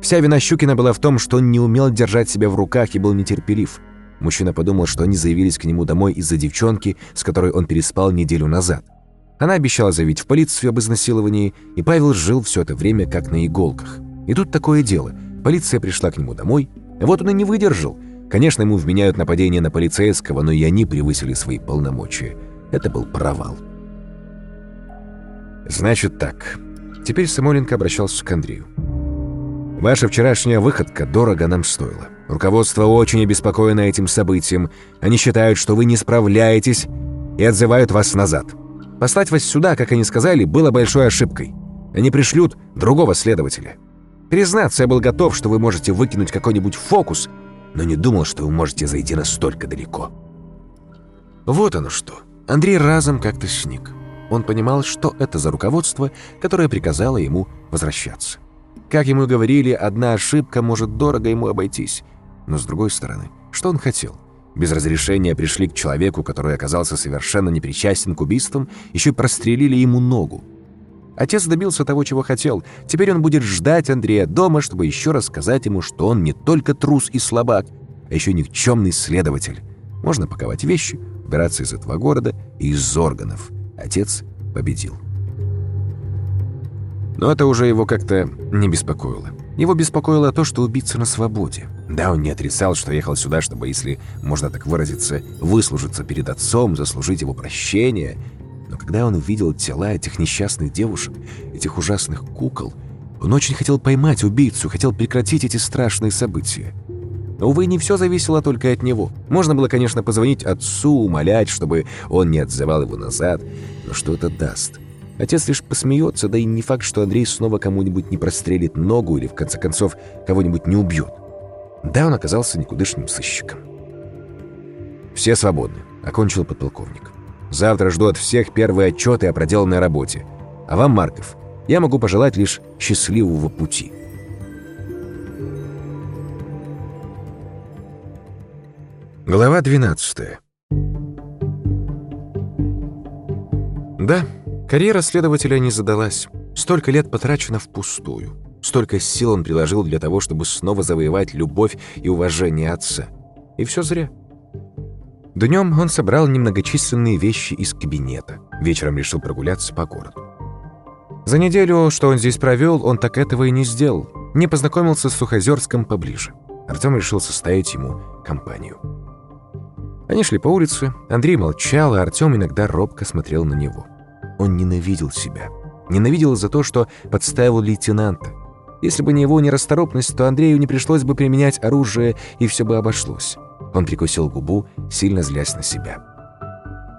Вся вина Щукина была в том, что он не умел держать себя в руках и был нетерпелив. Мужчина подумал, что они заявились к нему домой из-за девчонки, с которой он переспал неделю назад. Она обещала заявить в полицию об изнасиловании, и Павел жил все это время как на иголках. И тут такое дело. Полиция пришла к нему домой, вот он и не выдержал. Конечно, ему вменяют нападение на полицейского, но и они превысили свои полномочия. Это был провал. «Значит так». Теперь Самойленко обращался к Андрею. Ваша вчерашняя выходка дорого нам стоила. Руководство очень обеспокоено этим событием. Они считают, что вы не справляетесь и отзывают вас назад. Послать вас сюда, как они сказали, было большой ошибкой. Они пришлют другого следователя. Признаться, я был готов, что вы можете выкинуть какой-нибудь фокус, но не думал, что вы можете зайти настолько далеко. Вот оно что. Андрей разом как-то сник. Он понимал, что это за руководство, которое приказало ему возвращаться. Как ему говорили, одна ошибка может дорого ему обойтись. Но с другой стороны, что он хотел? Без разрешения пришли к человеку, который оказался совершенно непричастен к убийствам, еще и прострелили ему ногу. Отец добился того, чего хотел. Теперь он будет ждать Андрея дома, чтобы еще раз сказать ему, что он не только трус и слабак, а еще никчемный следователь. Можно паковать вещи, убираться из этого города и из органов. Отец победил. Но это уже его как-то не беспокоило. Его беспокоило то, что убийца на свободе. Да, он не отрицал, что ехал сюда, чтобы, если можно так выразиться, выслужиться перед отцом, заслужить его прощение. Но когда он увидел тела этих несчастных девушек, этих ужасных кукол, он очень хотел поймать убийцу, хотел прекратить эти страшные события. Но, увы, не все зависело только от него. Можно было, конечно, позвонить отцу, умолять, чтобы он не отзывал его назад. Но что это даст? Отец лишь посмеется, да и не факт, что Андрей снова кому-нибудь не прострелит ногу или, в конце концов, кого-нибудь не убьет. Да, он оказался никудышным сыщиком. «Все свободны», — окончил подполковник. «Завтра жду от всех первые отчеты о проделанной работе. А вам, Марков, я могу пожелать лишь счастливого пути». Глава 12 Да, карьера следователя не задалась. Столько лет потрачено впустую. Столько сил он приложил для того, чтобы снова завоевать любовь и уважение отца. И все зря. Днем он собрал немногочисленные вещи из кабинета. Вечером решил прогуляться по городу. За неделю, что он здесь провел, он так этого и не сделал. Не познакомился с Сухозерском поближе. Артем решил составить ему компанию. Они шли по улице, Андрей молчал, а Артем иногда робко смотрел на него. Он ненавидел себя. Ненавидел за то, что подставил лейтенанта. Если бы не его нерасторопность, то Андрею не пришлось бы применять оружие, и все бы обошлось. Он прикусил губу, сильно злясь на себя.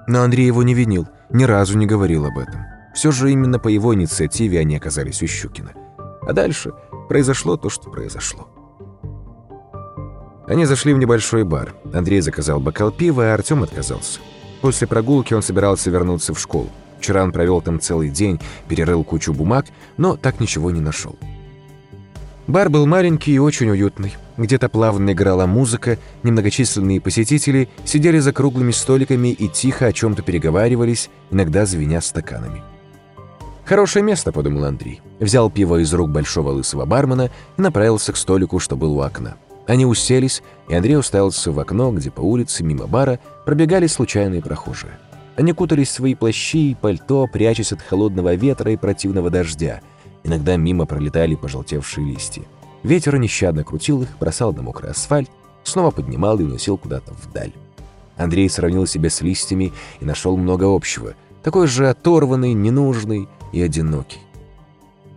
Но Андрей его не винил, ни разу не говорил об этом. Все же именно по его инициативе они оказались у Щукина. А дальше произошло то, что произошло. Они зашли в небольшой бар. Андрей заказал бокал пива, а Артем отказался. После прогулки он собирался вернуться в школу. Вчера он провел там целый день, перерыл кучу бумаг, но так ничего не нашел. Бар был маленький и очень уютный. Где-то плавно играла музыка, немногочисленные посетители сидели за круглыми столиками и тихо о чем-то переговаривались, иногда звеня стаканами. «Хорошее место», — подумал Андрей. Взял пиво из рук большого лысого бармена и направился к столику, что был у окна. Они уселись, и Андрей уставился в окно, где по улице мимо бара пробегали случайные прохожие. Они кутались в свои плащи и пальто, прячась от холодного ветра и противного дождя. Иногда мимо пролетали пожелтевшие листья. Ветер нещадно крутил их, бросал на мокрый асфальт, снова поднимал и уносил куда-то вдаль. Андрей сравнил себя с листьями и нашел много общего. Такой же оторванный, ненужный и одинокий.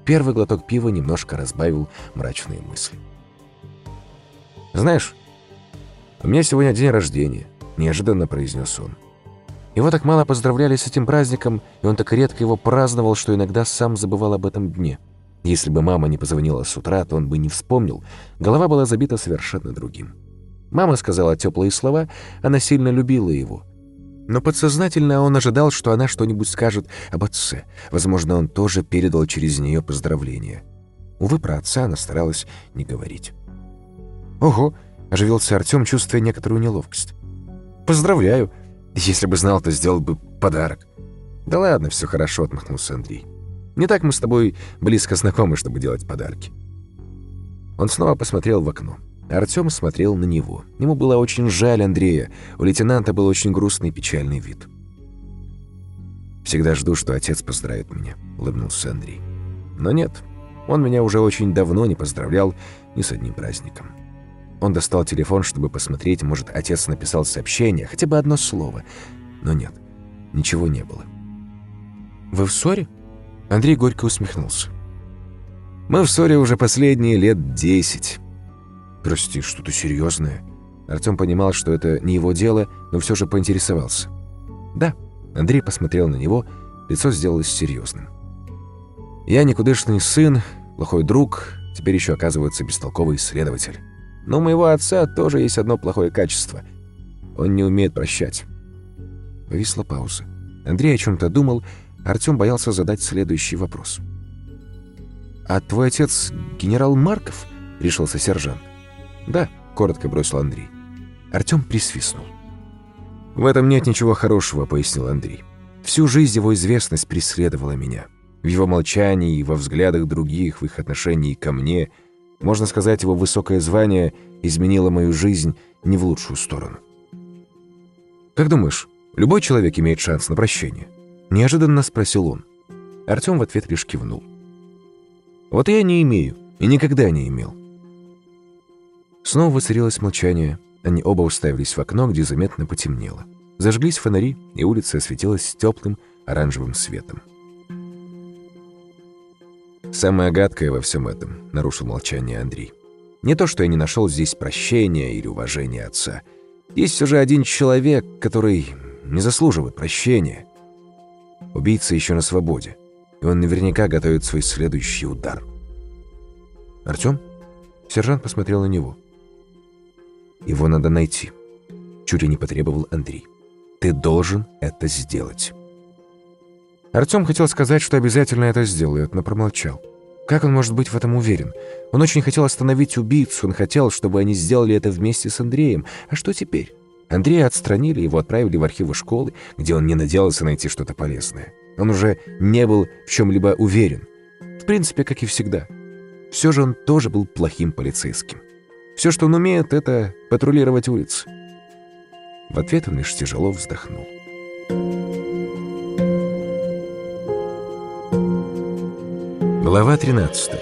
Первый глоток пива немножко разбавил мрачные мысли. «Знаешь, у меня сегодня день рождения», — неожиданно произнес он. Его так мало поздравляли с этим праздником, и он так редко его праздновал, что иногда сам забывал об этом дне. Если бы мама не позвонила с утра, то он бы не вспомнил. Голова была забита совершенно другим. Мама сказала теплые слова, она сильно любила его. Но подсознательно он ожидал, что она что-нибудь скажет об отце. Возможно, он тоже передал через нее поздравления. Увы, про отца она старалась не говорить. «Ого!» — оживился Артем, чувствуя некоторую неловкость. «Поздравляю! Если бы знал, то сделал бы подарок». «Да ладно, все хорошо», — отмахнулся Андрей. «Не так мы с тобой близко знакомы, чтобы делать подарки». Он снова посмотрел в окно. Артем смотрел на него. Ему было очень жаль Андрея. У лейтенанта был очень грустный и печальный вид. «Всегда жду, что отец поздравит меня», — улыбнулся Андрей. «Но нет, он меня уже очень давно не поздравлял ни с одним праздником». Он достал телефон, чтобы посмотреть, может, отец написал сообщение, хотя бы одно слово. Но нет, ничего не было. «Вы в ссоре?» Андрей горько усмехнулся. «Мы в ссоре уже последние лет десять». «Прости, что-то серьезное?» Артем понимал, что это не его дело, но все же поинтересовался. «Да». Андрей посмотрел на него, лицо сделалось серьезным. «Я никудышный сын, плохой друг, теперь еще оказывается бестолковый исследователь». Но у моего отца тоже есть одно плохое качество. Он не умеет прощать. Повисла пауза. Андрей о чем-то думал, Артем боялся задать следующий вопрос. «А твой отец генерал Марков?» — решился сержант. «Да», — коротко бросил Андрей. Артем присвистнул. «В этом нет ничего хорошего», — пояснил Андрей. «Всю жизнь его известность преследовала меня. В его молчании и во взглядах других, в их отношении ко мне — можно сказать, его высокое звание изменило мою жизнь не в лучшую сторону. «Как думаешь, любой человек имеет шанс на прощение?» Неожиданно спросил он. Артем в ответ лишь кивнул. Вот я не имею и никогда не имел. Снова воцарилось молчание. Они оба уставились в окно, где заметно потемнело. Зажглись фонари, и улица осветилась теплым оранжевым светом. «Самое гадкое во всем этом», — нарушил молчание Андрей. «Не то, что я не нашел здесь прощения или уважения отца. Есть все же один человек, который не заслуживает прощения. Убийца еще на свободе, и он наверняка готовит свой следующий удар». «Артем?» Сержант посмотрел на него. «Его надо найти», — чуть ли не потребовал Андрей. «Ты должен это сделать». Артем хотел сказать, что обязательно это сделает, но промолчал. Как он может быть в этом уверен? Он очень хотел остановить убийцу, он хотел, чтобы они сделали это вместе с Андреем. А что теперь? Андрея отстранили, его отправили в архивы школы, где он не надеялся найти что-то полезное. Он уже не был в чем-либо уверен. В принципе, как и всегда. Все же он тоже был плохим полицейским. Все, что он умеет, это патрулировать улицы. В ответ он лишь тяжело вздохнул. Глава 13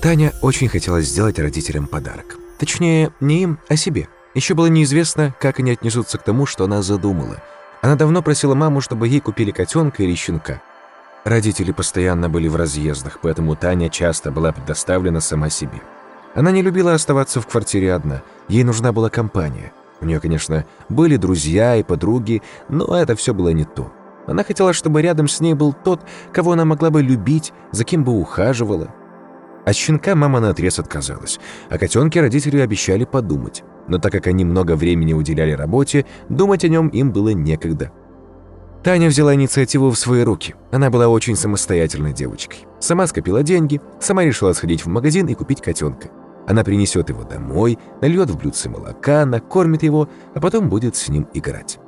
Таня очень хотела сделать родителям подарок. Точнее, не им, а себе. Еще было неизвестно, как они отнесутся к тому, что она задумала. Она давно просила маму, чтобы ей купили котенка или щенка. Родители постоянно были в разъездах, поэтому Таня часто была предоставлена сама себе. Она не любила оставаться в квартире одна, ей нужна была компания. У нее, конечно, были друзья и подруги, но это все было не то. Она хотела, чтобы рядом с ней был тот, кого она могла бы любить, за кем бы ухаживала. От щенка мама наотрез отказалась, а котенке родители обещали подумать. Но так как они много времени уделяли работе, думать о нем им было некогда. Таня взяла инициативу в свои руки. Она была очень самостоятельной девочкой. Сама скопила деньги, сама решила сходить в магазин и купить котенка. Она принесет его домой, нальет в блюдце молока, накормит его, а потом будет с ним играть.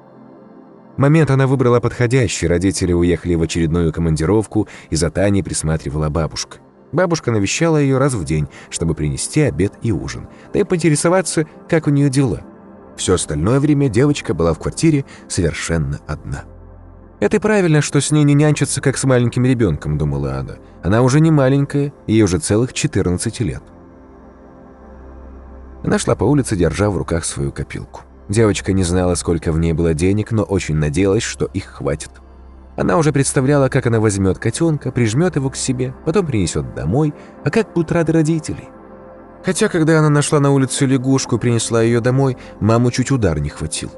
Момент она выбрала подходящий, родители уехали в очередную командировку, и за Таней присматривала бабушка. Бабушка навещала ее раз в день, чтобы принести обед и ужин, да и поинтересоваться, как у нее дела. Все остальное время девочка была в квартире совершенно одна. «Это и правильно, что с ней не нянчатся, как с маленьким ребенком», — думала она. «Она уже не маленькая, ей уже целых 14 лет». Она шла по улице, держа в руках свою копилку. Девочка не знала, сколько в ней было денег, но очень надеялась, что их хватит. Она уже представляла, как она возьмет котенка, прижмет его к себе, потом принесет домой, а как будут рады родители. Хотя, когда она нашла на улице лягушку и принесла ее домой, маму чуть удар не хватил.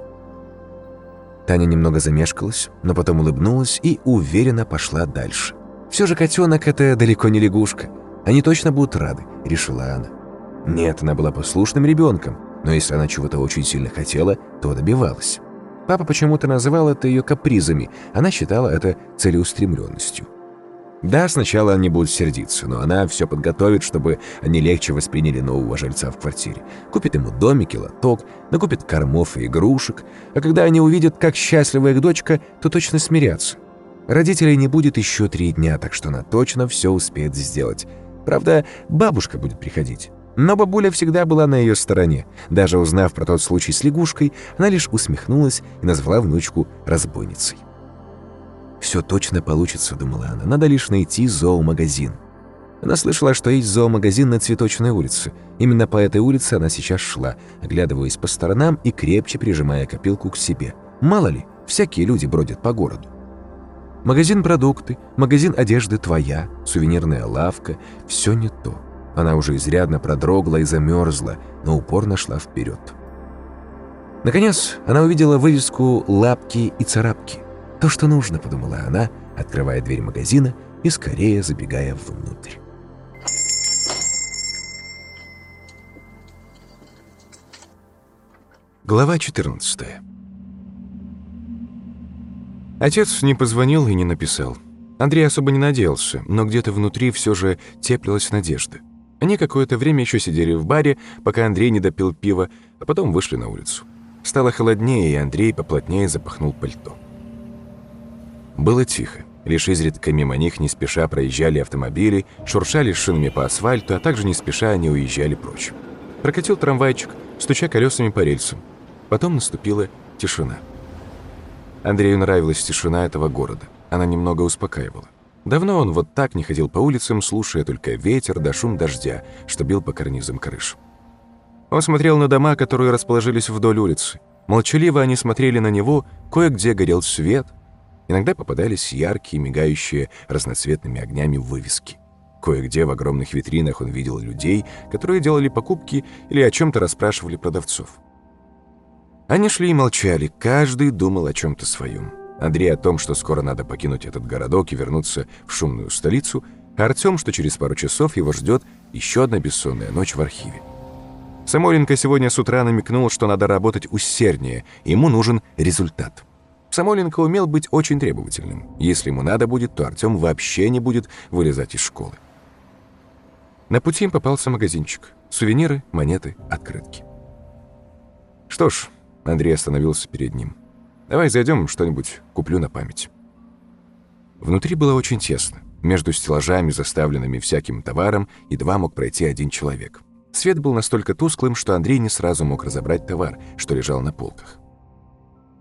Таня немного замешкалась, но потом улыбнулась и уверенно пошла дальше. «Все же котенок — это далеко не лягушка. Они точно будут рады», — решила она. Нет, она была послушным ребенком, но если она чего-то очень сильно хотела, то добивалась. Папа почему-то называл это ее капризами, она считала это целеустремленностью. Да, сначала они будут сердиться, но она все подготовит, чтобы они легче восприняли нового жильца в квартире. Купит ему домик и лоток, накупит кормов и игрушек. А когда они увидят, как счастлива их дочка, то точно смирятся. Родителей не будет еще три дня, так что она точно все успеет сделать. Правда, бабушка будет приходить. Но бабуля всегда была на ее стороне. Даже узнав про тот случай с лягушкой, она лишь усмехнулась и назвала внучку разбойницей. «Все точно получится», — думала она. «Надо лишь найти зоомагазин». Она слышала, что есть зоомагазин на Цветочной улице. Именно по этой улице она сейчас шла, оглядываясь по сторонам и крепче прижимая копилку к себе. Мало ли, всякие люди бродят по городу. Магазин продукты, магазин одежды твоя, сувенирная лавка — все не то. Она уже изрядно продрогла и замерзла, но упорно шла вперед. Наконец, она увидела вывеску «Лапки и царапки». То, что нужно, подумала она, открывая дверь магазина и скорее забегая внутрь. Глава 14 Отец не позвонил и не написал. Андрей особо не надеялся, но где-то внутри все же теплилась надежда. Они какое-то время еще сидели в баре, пока Андрей не допил пива, а потом вышли на улицу. Стало холоднее, и Андрей поплотнее запахнул пальто. Было тихо. Лишь изредка мимо них не спеша проезжали автомобили, шуршали шинами по асфальту, а также не спеша они уезжали прочь. Прокатил трамвайчик, стуча колесами по рельсам. Потом наступила тишина. Андрею нравилась тишина этого города. Она немного успокаивала. Давно он вот так не ходил по улицам, слушая только ветер да шум дождя, что бил по карнизам крыш. Он смотрел на дома, которые расположились вдоль улицы. Молчаливо они смотрели на него, кое-где горел свет. Иногда попадались яркие, мигающие разноцветными огнями вывески. Кое-где в огромных витринах он видел людей, которые делали покупки или о чем-то расспрашивали продавцов. Они шли и молчали, каждый думал о чем-то своем. Андрей о том, что скоро надо покинуть этот городок и вернуться в шумную столицу, а Артем, что через пару часов его ждет еще одна бессонная ночь в архиве. Самойленко сегодня с утра намекнул, что надо работать усерднее, ему нужен результат. Самойленко умел быть очень требовательным. Если ему надо будет, то Артем вообще не будет вылезать из школы. На пути им попался магазинчик. Сувениры, монеты, открытки. Что ж, Андрей остановился перед ним. Давай зайдем, что-нибудь куплю на память. Внутри было очень тесно. Между стеллажами, заставленными всяким товаром, едва мог пройти один человек. Свет был настолько тусклым, что Андрей не сразу мог разобрать товар, что лежал на полках.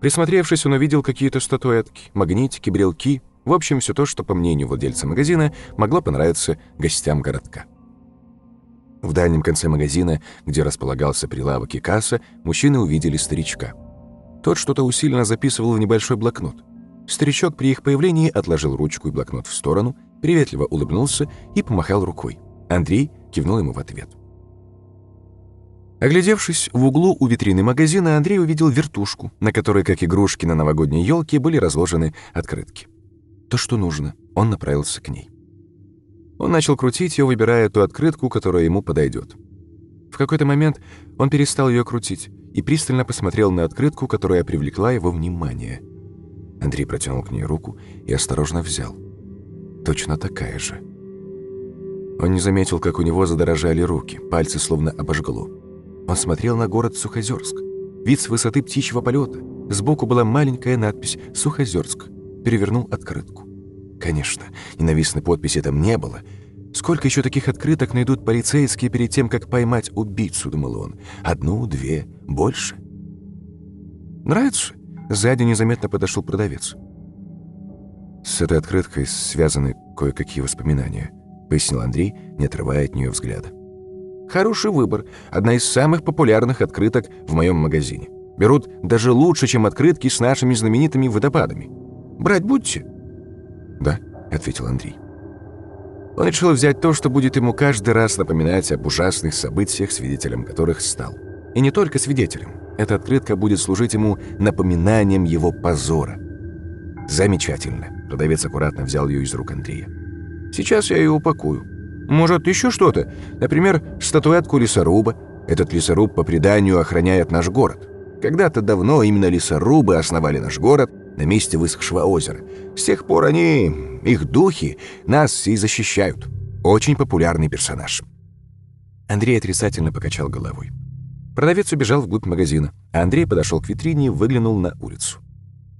Присмотревшись, он увидел какие-то статуэтки, магнитики, брелки, в общем, все то, что, по мнению владельца магазина, могло понравиться гостям городка. В дальнем конце магазина, где располагался прилавок и касса, мужчины увидели старичка – тот что-то усиленно записывал в небольшой блокнот. Старичок при их появлении отложил ручку и блокнот в сторону, приветливо улыбнулся и помахал рукой. Андрей кивнул ему в ответ. Оглядевшись, в углу у витрины магазина Андрей увидел вертушку, на которой, как игрушки на новогодней елке, были разложены открытки. То, что нужно, он направился к ней. Он начал крутить ее, выбирая ту открытку, которая ему подойдет. В какой-то момент он перестал ее крутить и пристально посмотрел на открытку, которая привлекла его внимание. Андрей протянул к ней руку и осторожно взял. Точно такая же. Он не заметил, как у него задорожали руки, пальцы словно обожгло. Он смотрел на город Сухозерск. Вид с высоты птичьего полета. Сбоку была маленькая надпись «Сухозерск». Перевернул открытку. Конечно, ненавистной подписи там не было — Сколько еще таких открыток найдут полицейские перед тем, как поймать убийцу, думал он. Одну, две, больше. Нравится? Сзади незаметно подошел продавец. С этой открыткой связаны кое-какие воспоминания, пояснил Андрей, не отрывая от нее взгляда. Хороший выбор. Одна из самых популярных открыток в моем магазине. Берут даже лучше, чем открытки с нашими знаменитыми водопадами. Брать будете? Да, ответил Андрей. Он решил взять то, что будет ему каждый раз напоминать об ужасных событиях, свидетелем которых стал. И не только свидетелем. Эта открытка будет служить ему напоминанием его позора. Замечательно. Продавец аккуратно взял ее из рук Андрея. Сейчас я ее упакую. Может, еще что-то? Например, статуэтку лесоруба. Этот лесоруб, по преданию, охраняет наш город. Когда-то давно именно лесорубы основали наш город на месте высохшего озера. С тех пор они, их духи, нас и защищают. Очень популярный персонаж». Андрей отрицательно покачал головой. Продавец убежал вглубь магазина, а Андрей подошел к витрине и выглянул на улицу.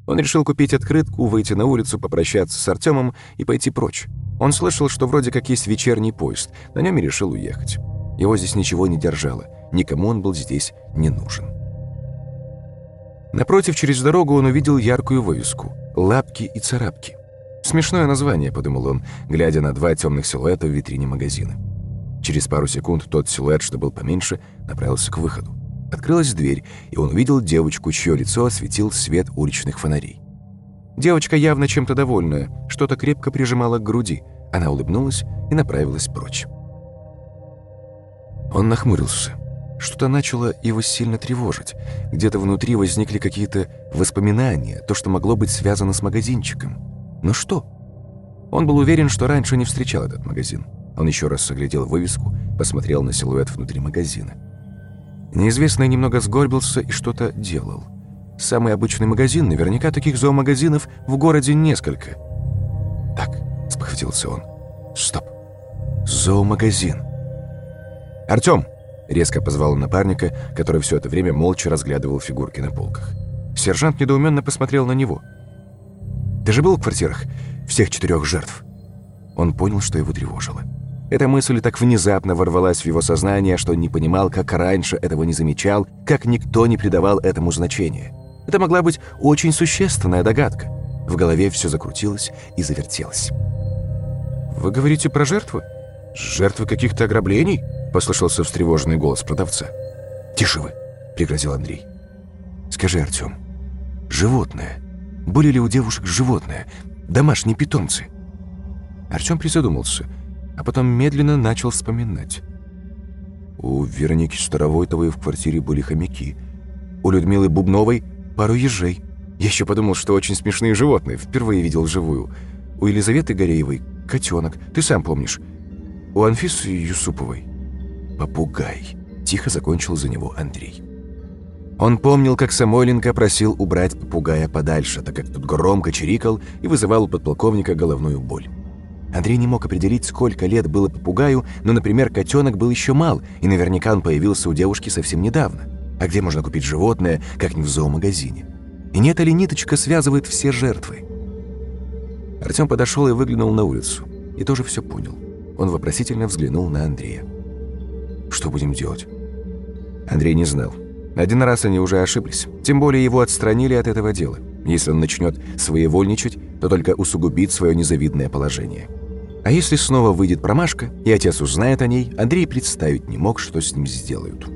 Он решил купить открытку, выйти на улицу, попрощаться с Артемом и пойти прочь. Он слышал, что вроде как есть вечерний поезд, на нем и решил уехать. Его здесь ничего не держало, никому он был здесь не нужен. Напротив, через дорогу он увидел яркую вывеску «Лапки и царапки». «Смешное название», — подумал он, глядя на два темных силуэта в витрине магазина. Через пару секунд тот силуэт, что был поменьше, направился к выходу. Открылась дверь, и он увидел девочку, чье лицо осветил свет уличных фонарей. Девочка явно чем-то довольная, что-то крепко прижимала к груди. Она улыбнулась и направилась прочь. Он нахмурился. Что-то начало его сильно тревожить. Где-то внутри возникли какие-то воспоминания, то, что могло быть связано с магазинчиком. Но что? Он был уверен, что раньше не встречал этот магазин. Он еще раз оглядел вывеску, посмотрел на силуэт внутри магазина. Неизвестный немного сгорбился и что-то делал. Самый обычный магазин, наверняка таких зоомагазинов в городе несколько. «Так», — спохватился он. «Стоп! Зоомагазин!» «Артём!» Резко позвал напарника, который все это время молча разглядывал фигурки на полках. Сержант недоуменно посмотрел на него. «Ты же был в квартирах всех четырех жертв?» Он понял, что его тревожило. Эта мысль так внезапно ворвалась в его сознание, что он не понимал, как раньше этого не замечал, как никто не придавал этому значения. Это могла быть очень существенная догадка. В голове все закрутилось и завертелось. «Вы говорите про жертвы? Жертвы каких-то ограблений?» — послышался встревоженный голос продавца. «Тише вы!» — пригрозил Андрей. «Скажи, Артем, животное. Были ли у девушек животное? Домашние питомцы?» Артем призадумался, а потом медленно начал вспоминать. У Вероники Старовойтовой в квартире были хомяки. У Людмилы Бубновой пару ежей. Я еще подумал, что очень смешные животные. Впервые видел живую. У Елизаветы Гореевой котенок. Ты сам помнишь. У Анфисы Юсуповой попугай. Тихо закончил за него Андрей. Он помнил, как Самойленко просил убрать попугая подальше, так как тут громко чирикал и вызывал у подполковника головную боль. Андрей не мог определить, сколько лет было попугаю, но, например, котенок был еще мал, и наверняка он появился у девушки совсем недавно. А где можно купить животное, как не в зоомагазине? И нет ли ниточка связывает все жертвы? Артем подошел и выглянул на улицу. И тоже все понял. Он вопросительно взглянул на Андрея. Что будем делать?» Андрей не знал. Один раз они уже ошиблись. Тем более его отстранили от этого дела. Если он начнет своевольничать, то только усугубит свое незавидное положение. А если снова выйдет промашка, и отец узнает о ней, Андрей представить не мог, что с ним сделают.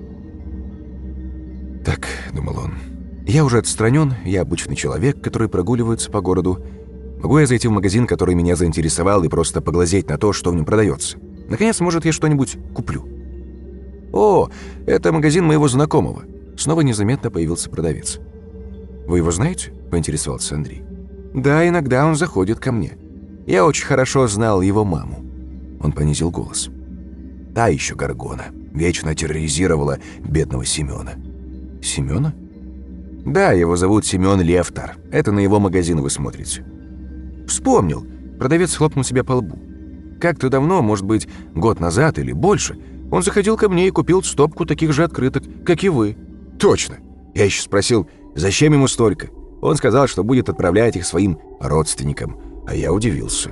«Так», — думал он, — «я уже отстранен, я обычный человек, который прогуливается по городу. Могу я зайти в магазин, который меня заинтересовал, и просто поглазеть на то, что в нем продается? Наконец, может, я что-нибудь куплю?» «О, это магазин моего знакомого». Снова незаметно появился продавец. «Вы его знаете?» – поинтересовался Андрей. «Да, иногда он заходит ко мне. Я очень хорошо знал его маму». Он понизил голос. «Та еще Гаргона. Вечно терроризировала бедного Семена». «Семена?» «Да, его зовут Семен Левтар. Это на его магазин вы смотрите». «Вспомнил». Продавец хлопнул себя по лбу. «Как-то давно, может быть, год назад или больше – он заходил ко мне и купил стопку таких же открыток, как и вы». «Точно!» Я еще спросил, зачем ему столько? Он сказал, что будет отправлять их своим родственникам. А я удивился.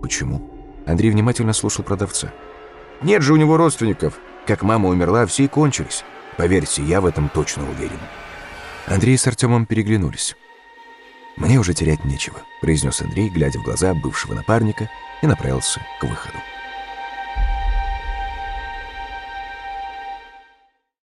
«Почему?» Андрей внимательно слушал продавца. «Нет же у него родственников. Как мама умерла, все и кончились. Поверьте, я в этом точно уверен». Андрей с Артемом переглянулись. «Мне уже терять нечего», — произнес Андрей, глядя в глаза бывшего напарника, и направился к выходу.